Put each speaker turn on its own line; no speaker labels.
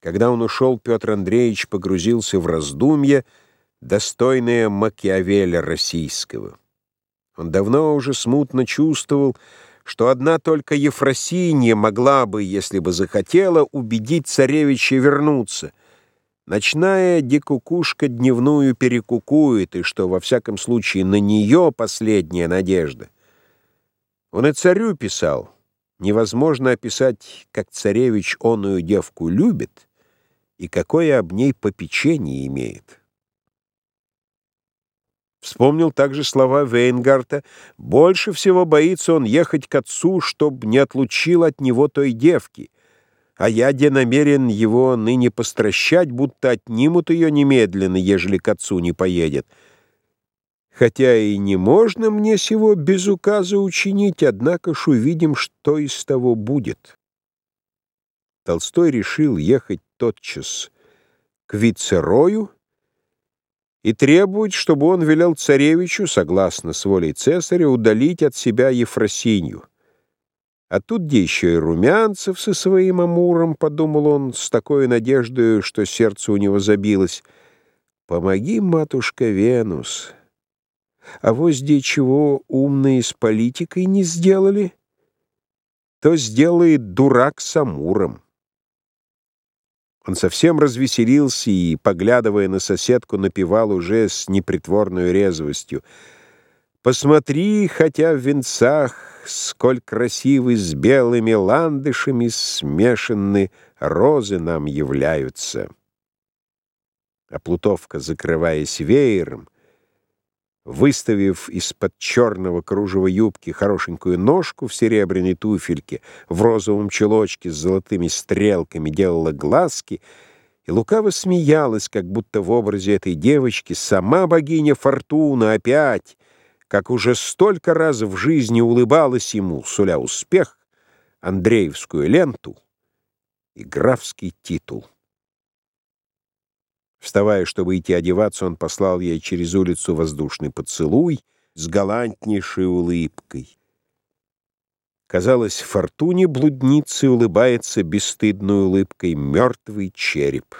Когда он ушел, Петр Андреевич погрузился в раздумье, достойное Макиавеля российского. Он давно уже смутно чувствовал, что одна только Ефросинья могла бы, если бы захотела, убедить царевича вернуться. Ночная дикукушка дневную перекукует, и что, во всяком случае, на нее последняя надежда. Он и царю писал — Невозможно описать, как царевич оную девку любит и какое об ней попечение имеет. Вспомнил также слова Вейнгарта. Больше всего боится он ехать к отцу, чтобы не отлучил от него той девки. А я де намерен его ныне постращать, будто отнимут ее немедленно, ежели к отцу не поедет. Хотя и не можно мне сего без указа учинить, однако ж увидим, что из того будет. Толстой решил ехать тотчас к вицерою и требовать, чтобы он велел царевичу, согласно с волей цесаря, удалить от себя Ефросинью. А тут где еще и Румянцев со своим Амуром, подумал он с такой надеждой, что сердце у него забилось. «Помоги, матушка Венус!» А возде чего умные с политикой не сделали, то сделает дурак с Амуром. Он совсем развеселился и, поглядывая на соседку, напевал уже с непритворной резвостью. «Посмотри, хотя в венцах, сколь красивы с белыми ландышами смешаны розы нам являются». А Плутовка, закрываясь веером, выставив из-под черного кружева юбки хорошенькую ножку в серебряной туфельке, в розовом чулочке с золотыми стрелками, делала глазки и лукаво смеялась, как будто в образе этой девочки сама богиня Фортуна опять, как уже столько раз в жизни улыбалась ему, суля успех, Андреевскую ленту и графский титул. Вставая, чтобы идти одеваться, он послал ей через улицу воздушный поцелуй с галантнейшей улыбкой. Казалось, фортуне блудницы улыбается бесстыдной улыбкой мертвый череп.